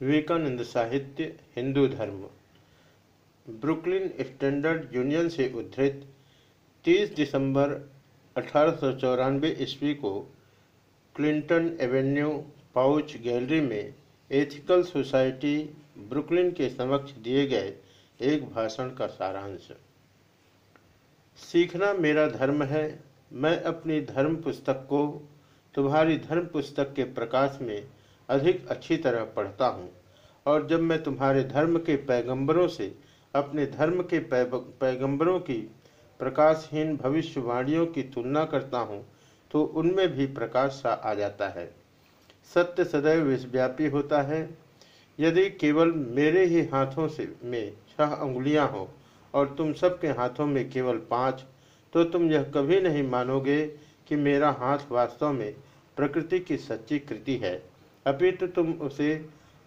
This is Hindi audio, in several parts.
विवेकानंद साहित्य, हिंदू धर्म। ब्रुकलिन स्टैंडर्ड यूनियन से उद्धृत 30 दिसंबर अठारह सौ चौरानवे ईस्वी को क्लिंटन एवेन्यू पाउच गैलरी में एथिकल सोसाइटी ब्रुकलिन के समक्ष दिए गए एक भाषण का सारांश। सीखना मेरा धर्म है, मैं अपनी धर्म पुस्तक को, तुम्हारी धर्म पुस्तक के प्रकाश में अधिक अच्छी तरह पढ़ता हूँ। और जब मैं तुम्हारे धर्म के पैगंबरों से, अपने धर्म के पैगंबरों की प्रकाशहीन भविष्यवाणियों की तुलना करता हूँ तो उनमें भी प्रकाश सा आ जाता है। सत्य सदैव विश्वव्यापी होता है। यदि केवल मेरे ही हाथों से में छह उंगलियाँ हो और तुम सबके हाथों में केवल पाँच तो तुम यह कभी नहीं मानोगे कि मेरा हाथ वास्तव में प्रकृति की सच्ची कृति है। अपितु तो तुम उसे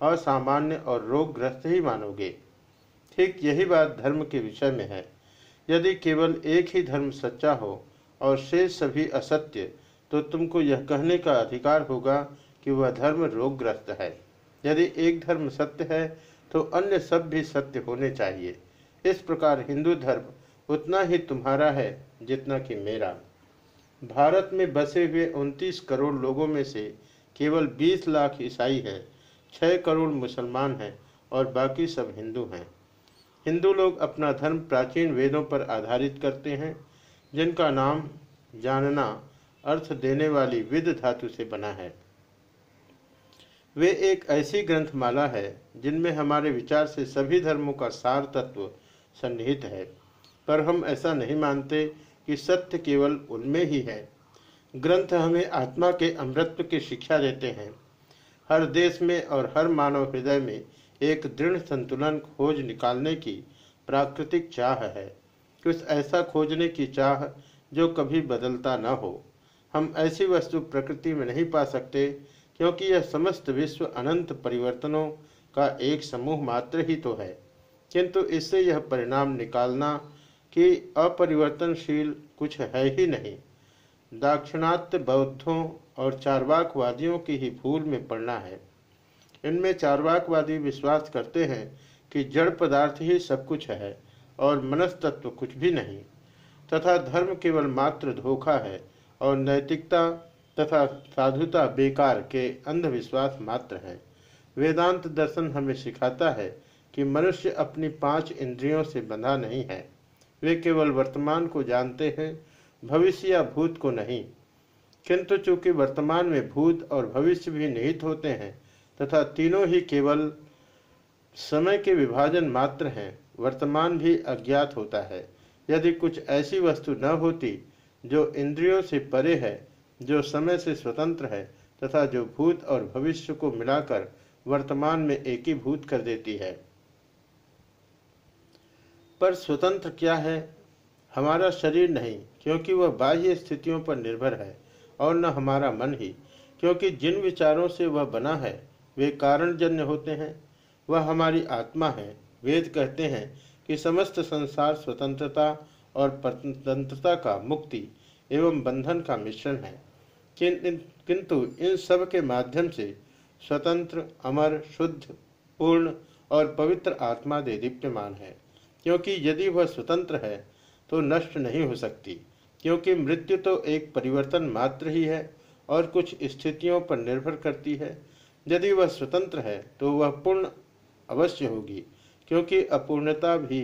असामान्य और रोगग्रस्त ही मानोगे। ठीक यही बात धर्म के विषय में है। यदि केवल एक ही धर्म सच्चा हो और शेष सभी असत्य तो तुमको यह कहने का अधिकार होगा कि वह धर्म रोगग्रस्त है। यदि एक धर्म सत्य है तो अन्य सब भी सत्य होने चाहिए। इस प्रकार हिंदू धर्म उतना ही तुम्हारा है, जितना कि मेरा। भारत में बसे हुए उनतीस करोड़ लोगों में से केवल 20 लाख ईसाई है, छह करोड़ मुसलमान हैं और बाकी सब हिंदू हैं। हिंदू लोग अपना धर्म प्राचीन वेदों पर आधारित करते हैं, जिनका नाम जानना अर्थ देने वाली विद धातु से बना है। वे एक ऐसी ग्रंथमाला है, जिनमें हमारे विचार से सभी धर्मों का सार तत्व सन्निहित है। पर हम ऐसा नहीं मानते कि सत्य केवल उनमें ही है। ग्रंथ हमें आत्मा के अमृत्व की शिक्षा देते हैं। हर देश में और हर मानव हृदय में एक दृढ़ संतुलन खोज निकालने की प्राकृतिक चाह है। कुछ ऐसा खोजने की चाह जो कभी बदलता न हो। हम ऐसी वस्तु प्रकृति में नहीं पा सकते, क्योंकि यह समस्त विश्व अनंत परिवर्तनों का एक समूह मात्र ही तो है। किंतु इससे यह परिणाम निकालना कि अपरिवर्तनशील कुछ है ही नहीं। दाक्षिणात्य बौद्धों और चारवाकवादियों की ही भूल में पड़ना है। इनमें चारवाकवादी विश्वास करते हैं कि जड़ पदार्थ ही सब कुछ है और मनस्तत्व कुछ भी नहीं, तथा धर्म केवल मात्र धोखा है और नैतिकता तथा साधुता बेकार के अंधविश्वास मात्र है। वेदांत दर्शन हमें सिखाता है कि मनुष्य अपनी पाँच इंद्रियों से बंधा नहीं है। वे केवल वर्तमान को जानते हैं भविष्य या भूत को नहीं। किंतु चूँकि वर्तमान में भूत और भविष्य भी निहित होते हैं, तथा तीनों ही केवल समय के विभाजन मात्र हैं, वर्तमान भी अज्ञात होता है। यदि कुछ ऐसी वस्तु न होती, जो इंद्रियों से परे है, जो समय से स्वतंत्र है, तथा जो भूत और भविष्य को मिलाकर वर्तमान में एकीभूत कर देती है। पर स्वतंत्र क्या है? हमारा शरीर नहीं, क्योंकि वह बाह्य स्थितियों पर निर्भर है, और न हमारा मन ही, क्योंकि जिन विचारों से वह बना है, वे कारणजन्य होते हैं। वह हमारी आत्मा है, वेद कहते हैं कि समस्त संसार स्वतंत्रता और परतंत्रता का मुक्ति एवं बंधन का मिश्रण है। किंतु इन सब के माध्यम से स्वतंत्र, अमर, शुद्ध, पूर्ण और पवित्र आत्मा दे दीप्यमान है, क्योंकि यदि वह स्वतंत्र है तो नष्ट नहीं हो सकती, क्योंकि मृत्यु तो एक परिवर्तन मात्र ही है और कुछ स्थितियों पर निर्भर करती है। यदि वह स्वतंत्र है तो वह पूर्ण अवश्य होगी, क्योंकि अपूर्णता भी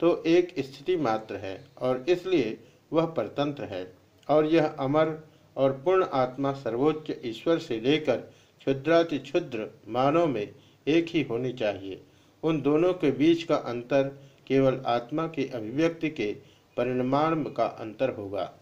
तो एक स्थिति मात्र है और इसलिए वह परतंत्र है और यह अमर और पूर्ण आत्मा सर्वोच्च ईश्वर से लेकर क्षुद्राति क्षुद्र मानव में एक ही होनी चाहिए। उन दोनों के बीच का अंतर केवल आत्मा की अभिव्यक्ति के परिणाम का अंतर होगा।